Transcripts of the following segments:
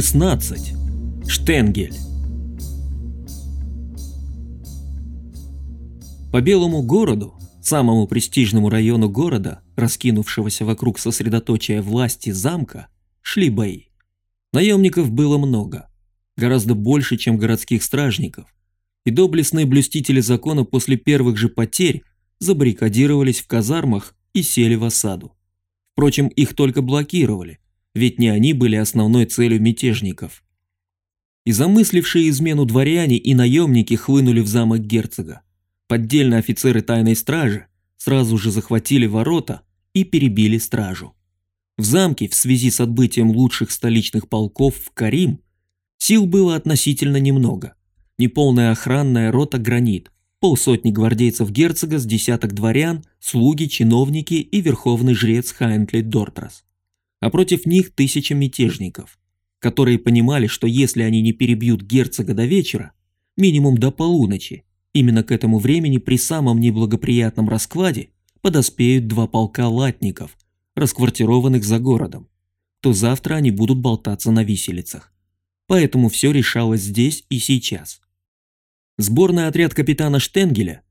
16. Штенгель. По Белому городу, самому престижному району города, раскинувшегося вокруг сосредоточия власти замка, шли бои. Наемников было много, гораздо больше, чем городских стражников, и доблестные блюстители закона после первых же потерь забаррикадировались в казармах и сели в осаду. Впрочем, их только блокировали, ведь не они были основной целью мятежников. И замыслившие измену дворяне и наемники хлынули в замок герцога. Поддельные офицеры тайной стражи сразу же захватили ворота и перебили стражу. В замке в связи с отбытием лучших столичных полков в Карим сил было относительно немного. Неполная охранная рота «Гранит», полсотни гвардейцев герцога с десяток дворян, слуги, чиновники и верховный жрец Хайнтли Дортрас. А против них тысяча мятежников, которые понимали, что если они не перебьют герцога до вечера, минимум до полуночи, именно к этому времени при самом неблагоприятном раскладе подоспеют два полка латников, расквартированных за городом, то завтра они будут болтаться на виселицах. Поэтому все решалось здесь и сейчас. Сборный отряд капитана Штенгеля,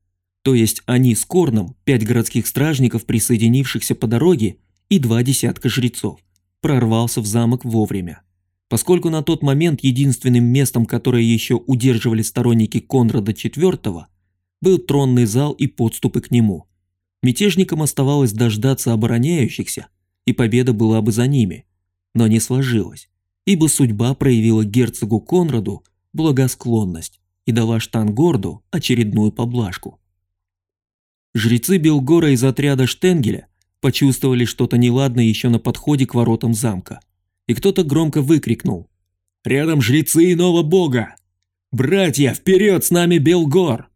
то есть они с Корном, пять городских стражников, присоединившихся по дороге, и два десятка жрецов, прорвался в замок вовремя. Поскольку на тот момент единственным местом, которое еще удерживали сторонники Конрада IV, был тронный зал и подступы к нему. Мятежникам оставалось дождаться обороняющихся, и победа была бы за ними. Но не сложилось, ибо судьба проявила герцогу Конраду благосклонность и дала Штангорду очередную поблажку. Жрецы Белгора из отряда Штенгеля почувствовали что-то неладное еще на подходе к воротам замка, и кто-то громко выкрикнул «Рядом жрецы иного бога! Братья, вперед с нами Белгор!»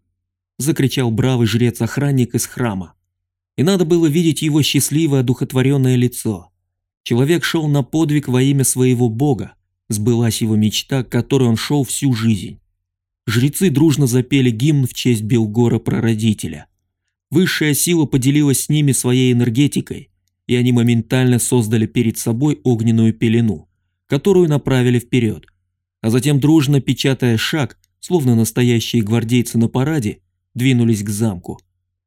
закричал бравый жрец-охранник из храма. И надо было видеть его счастливое одухотворенное лицо. Человек шел на подвиг во имя своего бога, сбылась его мечта, к которой он шел всю жизнь. Жрецы дружно запели гимн в честь Белгора-прародителя. Высшая сила поделилась с ними своей энергетикой, и они моментально создали перед собой огненную пелену, которую направили вперед. А затем дружно печатая шаг, словно настоящие гвардейцы на параде, двинулись к замку.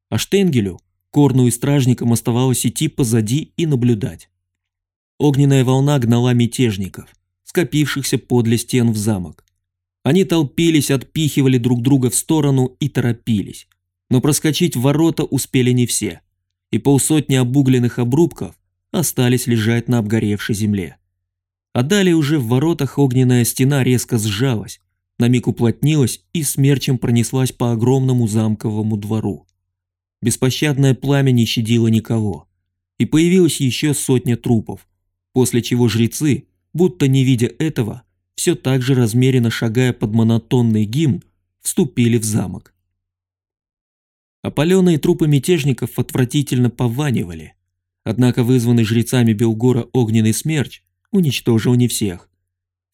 А Штенгелю, Корну и стражникам оставалось идти позади и наблюдать. Огненная волна гнала мятежников, скопившихся подле стен в замок. Они толпились, отпихивали друг друга в сторону и торопились. Но проскочить в ворота успели не все, и полсотни обугленных обрубков остались лежать на обгоревшей земле. А далее уже в воротах огненная стена резко сжалась, на миг уплотнилась и смерчем пронеслась по огромному замковому двору. Беспощадное пламя не щадило никого, и появилась еще сотня трупов, после чего жрецы, будто не видя этого, все так же размеренно шагая под монотонный гимн, вступили в замок. Опаленные трупы мятежников отвратительно пованивали, однако вызванный жрецами Белгора огненный смерч уничтожил не всех.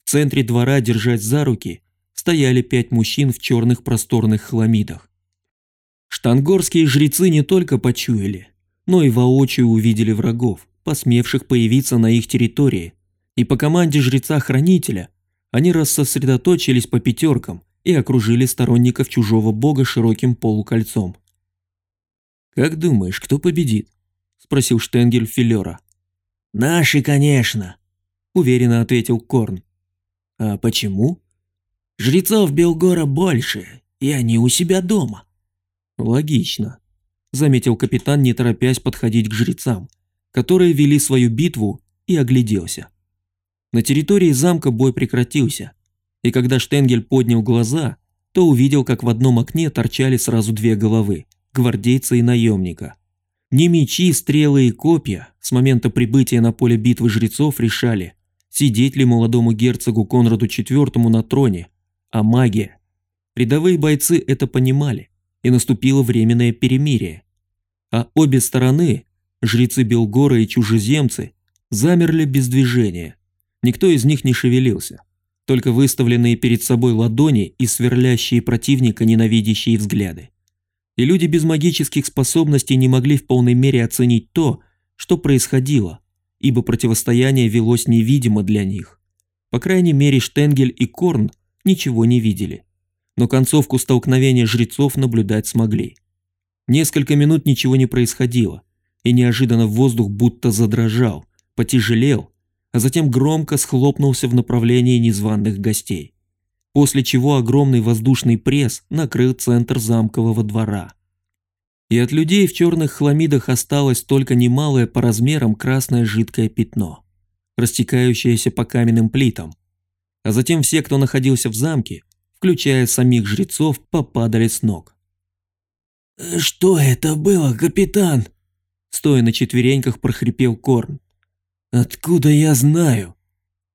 В центре двора держать за руки стояли пять мужчин в черных просторных хламидах. Штангорские жрецы не только почуяли, но и воочию увидели врагов, посмевших появиться на их территории, и по команде жреца-хранителя они рассосредоточились по пятеркам и окружили сторонников чужого бога широким полукольцом. «Как думаешь, кто победит?» – спросил Штенгель Филера. «Наши, конечно», – уверенно ответил Корн. «А почему?» «Жрецов Белгора больше, и они у себя дома». «Логично», – заметил капитан, не торопясь подходить к жрецам, которые вели свою битву, и огляделся. На территории замка бой прекратился, и когда Штенгель поднял глаза, то увидел, как в одном окне торчали сразу две головы – гвардейца и наемника. Не мечи, стрелы и копья с момента прибытия на поле битвы жрецов решали, сидеть ли молодому герцогу Конраду IV на троне, а магия. Рядовые бойцы это понимали, и наступило временное перемирие. А обе стороны, жрецы Белгора и чужеземцы, замерли без движения – Никто из них не шевелился. Только выставленные перед собой ладони и сверлящие противника ненавидящие взгляды. И люди без магических способностей не могли в полной мере оценить то, что происходило, ибо противостояние велось невидимо для них. По крайней мере, Штенгель и Корн ничего не видели. Но концовку столкновения жрецов наблюдать смогли. Несколько минут ничего не происходило, и неожиданно воздух будто задрожал, потяжелел, а затем громко схлопнулся в направлении незваных гостей. После чего огромный воздушный пресс накрыл центр замкового двора. И от людей в черных хламидах осталось только немалое по размерам красное жидкое пятно, растекающееся по каменным плитам. А затем все, кто находился в замке, включая самих жрецов, попадали с ног. «Что это было, капитан?» Стоя на четвереньках, прохрипел Корн. «Откуда я знаю?»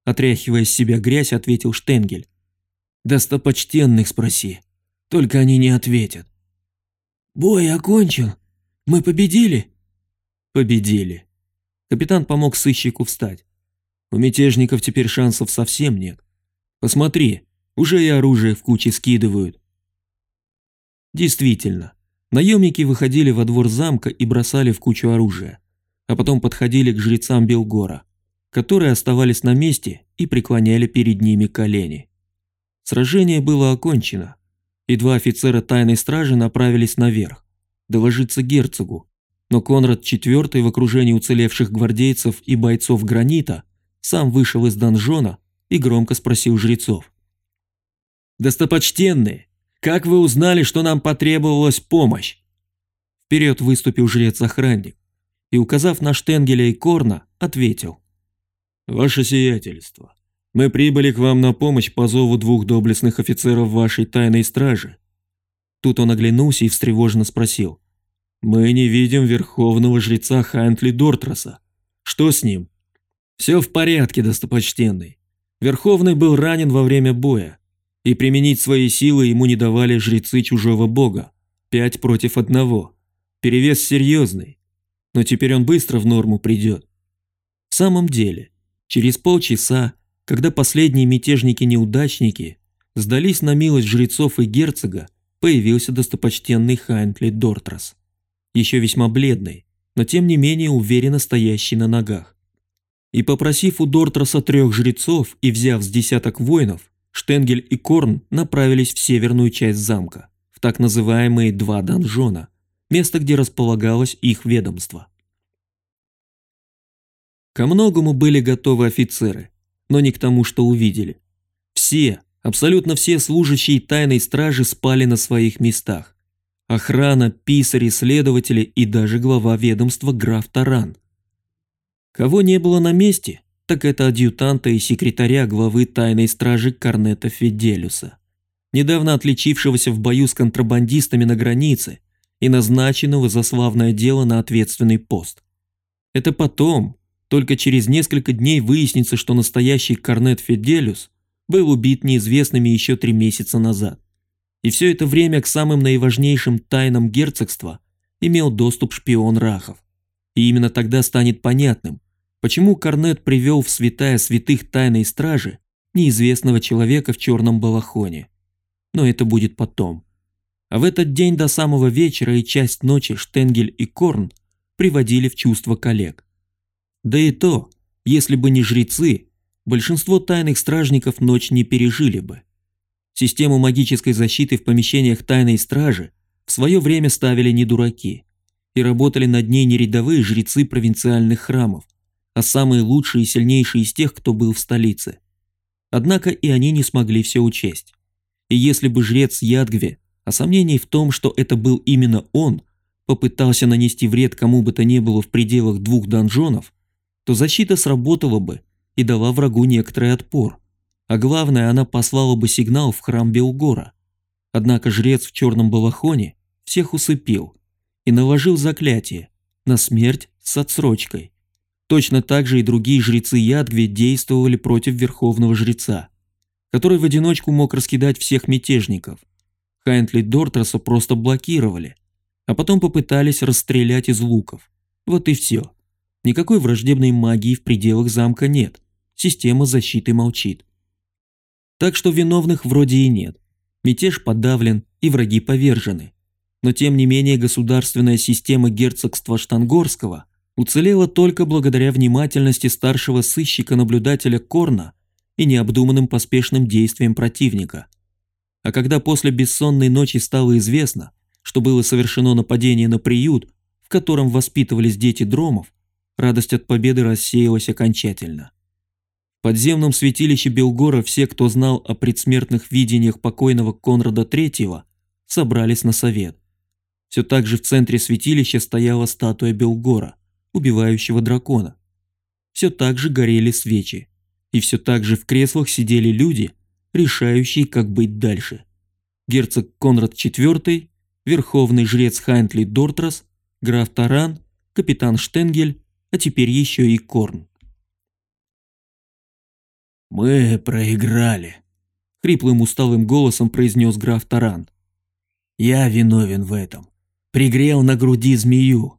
Отряхивая с себя грязь, ответил Штенгель. «Достопочтенных спроси. Только они не ответят». «Бой окончен. Мы победили?» «Победили». Капитан помог сыщику встать. У мятежников теперь шансов совсем нет. Посмотри, уже и оружие в куче скидывают. Действительно, Наемники выходили во двор замка и бросали в кучу оружия, а потом подходили к жрецам Белгора, которые оставались на месте и преклоняли перед ними колени. Сражение было окончено, и два офицера тайной стражи направились наверх, доложиться герцогу, но Конрад IV в окружении уцелевших гвардейцев и бойцов гранита сам вышел из донжона и громко спросил жрецов. «Достопочтенные, как вы узнали, что нам потребовалась помощь?» Вперед выступил жрец-охранник и, указав на Штенгеля и Корна, ответил. «Ваше сиятельство, мы прибыли к вам на помощь по зову двух доблестных офицеров вашей тайной стражи». Тут он оглянулся и встревоженно спросил. «Мы не видим верховного жреца Хантли Дортраса. Что с ним?» «Все в порядке, достопочтенный. Верховный был ранен во время боя и применить свои силы ему не давали жрецы чужого бога. Пять против одного. Перевес серьезный. Но теперь он быстро в норму придет. В самом деле, через полчаса, когда последние мятежники-неудачники сдались на милость жрецов и герцога, появился достопочтенный Хайнтли Дортрас. Еще весьма бледный, но тем не менее уверенно стоящий на ногах. И попросив у Дортраса трех жрецов и взяв с десяток воинов, Штенгель и Корн направились в северную часть замка, в так называемые два донжона, место, где располагалось их ведомство. Ко многому были готовы офицеры, но не к тому, что увидели. Все, абсолютно все служащие тайной стражи спали на своих местах. Охрана, писари, следователи и даже глава ведомства граф Таран. Кого не было на месте, так это адъютанта и секретаря главы тайной стражи Корнета Фиделюса, недавно отличившегося в бою с контрабандистами на границе и назначенного за славное дело на ответственный пост. Это потом, только через несколько дней выяснится, что настоящий Корнет Фиделюс был убит неизвестными еще три месяца назад. И все это время к самым наиважнейшим тайнам герцогства имел доступ шпион Рахов. И именно тогда станет понятным, Почему Корнет привел в святая святых тайной стражи неизвестного человека в черном балахоне? Но это будет потом. А в этот день до самого вечера и часть ночи Штенгель и Корн приводили в чувство коллег. Да и то, если бы не жрецы, большинство тайных стражников ночь не пережили бы. Систему магической защиты в помещениях тайной стражи в свое время ставили не дураки, и работали над ней не рядовые жрецы провинциальных храмов, а самые лучшие и сильнейшие из тех, кто был в столице. Однако и они не смогли все учесть. И если бы жрец Ядгве, а сомнений в том, что это был именно он, попытался нанести вред кому бы то ни было в пределах двух донжонов, то защита сработала бы и дала врагу некоторый отпор. А главное, она послала бы сигнал в храм Белгора. Однако жрец в черном балахоне всех усыпил и наложил заклятие на смерть с отсрочкой. Точно так же и другие жрецы Ядгве действовали против верховного жреца, который в одиночку мог раскидать всех мятежников. Хайнтли Дортраса просто блокировали, а потом попытались расстрелять из луков. Вот и все. Никакой враждебной магии в пределах замка нет, система защиты молчит. Так что виновных вроде и нет. Мятеж подавлен и враги повержены. Но тем не менее государственная система герцогства Штангорского – уцелела только благодаря внимательности старшего сыщика-наблюдателя Корна и необдуманным поспешным действием противника. А когда после бессонной ночи стало известно, что было совершено нападение на приют, в котором воспитывались дети дромов, радость от победы рассеялась окончательно. В подземном святилище Белгора все, кто знал о предсмертных видениях покойного Конрада III, собрались на совет. Все так же в центре святилища стояла статуя Белгора, убивающего дракона. Все так же горели свечи, и все так же в креслах сидели люди, решающие, как быть дальше. Герцог Конрад IV, верховный жрец Хайнтли Дортрас, граф Таран, капитан Штенгель, а теперь еще и Корн. «Мы проиграли», — хриплым усталым голосом произнес граф Таран. «Я виновен в этом. Пригрел на груди змею.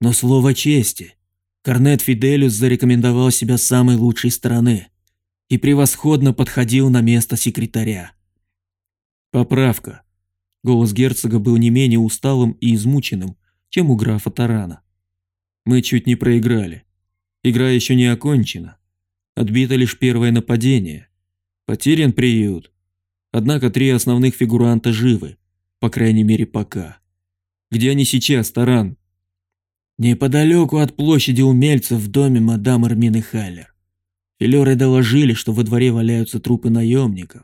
Но слово чести. Корнет Фиделюс зарекомендовал себя самой лучшей стороны и превосходно подходил на место секретаря. Поправка. Голос герцога был не менее усталым и измученным, чем у графа Тарана. Мы чуть не проиграли. Игра еще не окончена. Отбито лишь первое нападение. Потерян приют. Однако три основных фигуранта живы, по крайней мере пока. Где они сейчас, Таран? Неподалеку от площади умельцев в доме мадам Армины Халлер. Филеры доложили, что во дворе валяются трупы наемников,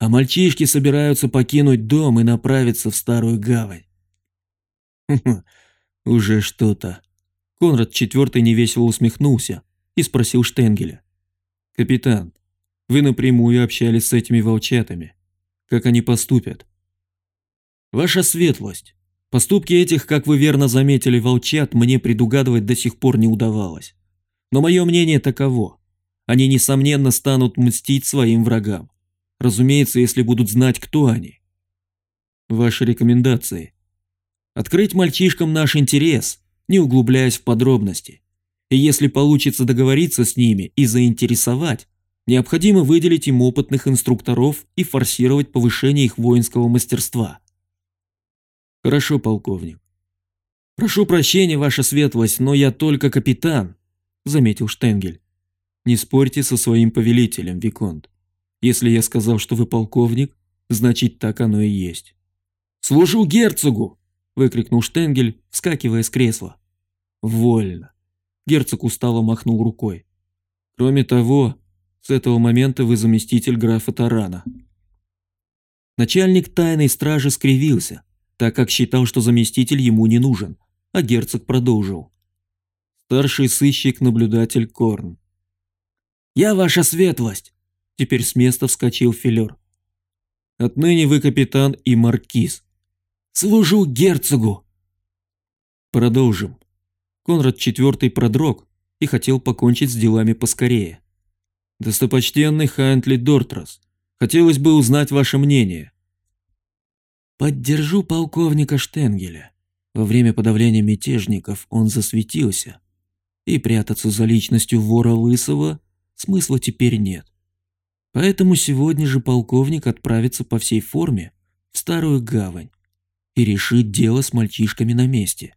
а мальчишки собираются покинуть дом и направиться в Старую Гавань. Уже что-то. Конрад IV невесело усмехнулся и спросил Штенгеля. «Капитан, вы напрямую общались с этими волчатами. Как они поступят?» «Ваша светлость, Поступки этих, как вы верно заметили, волчат мне предугадывать до сих пор не удавалось. Но мое мнение таково. Они, несомненно, станут мстить своим врагам. Разумеется, если будут знать, кто они. Ваши рекомендации. Открыть мальчишкам наш интерес, не углубляясь в подробности. И если получится договориться с ними и заинтересовать, необходимо выделить им опытных инструкторов и форсировать повышение их воинского мастерства – Хорошо, полковник. Прошу прощения, ваша светлость, но я только капитан, заметил Штенгель. Не спорьте со своим повелителем, Виконт. Если я сказал, что вы полковник, значит так оно и есть. Служу герцогу! Выкрикнул Штенгель, вскакивая с кресла. Вольно. Герцог устало махнул рукой. Кроме того, с этого момента вы заместитель графа Тарана. Начальник тайной стражи скривился, так как считал, что заместитель ему не нужен, а герцог продолжил. Старший сыщик-наблюдатель Корн. «Я ваша светлость!» Теперь с места вскочил Филер. «Отныне вы капитан и маркиз. Служу герцогу!» Продолжим. Конрад IV продрог и хотел покончить с делами поскорее. Достопочтенный Хайнтли Дортрас, хотелось бы узнать ваше мнение. Поддержу полковника Штенгеля. Во время подавления мятежников он засветился, и прятаться за личностью вора Лысого смысла теперь нет. Поэтому сегодня же полковник отправится по всей форме в Старую Гавань и решит дело с мальчишками на месте.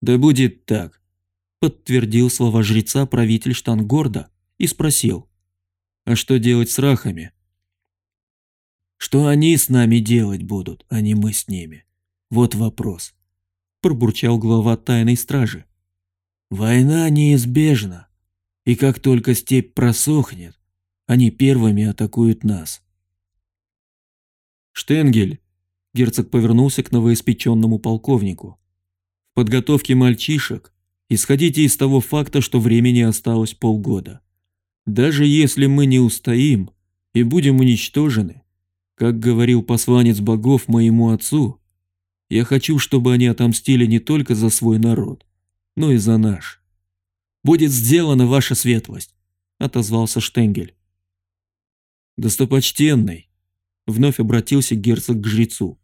«Да будет так», — подтвердил слова жреца правитель Штангорда и спросил, «А что делать с рахами?» Что они с нами делать будут, а не мы с ними? Вот вопрос. Пробурчал глава тайной стражи. Война неизбежна, и как только степь просохнет, они первыми атакуют нас. Штенгель, герцог повернулся к новоиспеченному полковнику. В подготовке мальчишек исходите из того факта, что времени осталось полгода. Даже если мы не устоим и будем уничтожены, как говорил посланец богов моему отцу, я хочу, чтобы они отомстили не только за свой народ, но и за наш. Будет сделана ваша светлость, отозвался Штенгель. Достопочтенный, вновь обратился герцог к жрецу.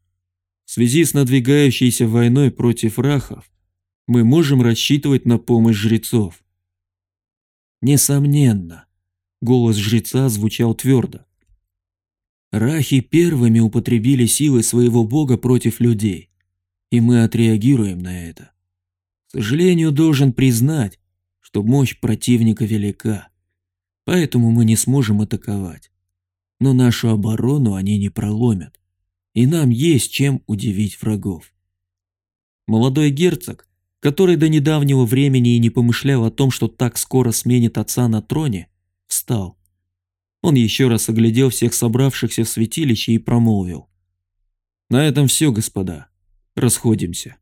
В связи с надвигающейся войной против рахов, мы можем рассчитывать на помощь жрецов. Несомненно, голос жреца звучал твердо. Рахи первыми употребили силы своего бога против людей, и мы отреагируем на это. К сожалению, должен признать, что мощь противника велика. Поэтому мы не сможем атаковать. Но нашу оборону они не проломят. И нам есть чем удивить врагов. Молодой герцог, который до недавнего времени и не помышлял о том, что так скоро сменит отца на троне, встал. Он еще раз оглядел всех собравшихся в святилище и промолвил. «На этом все, господа. Расходимся».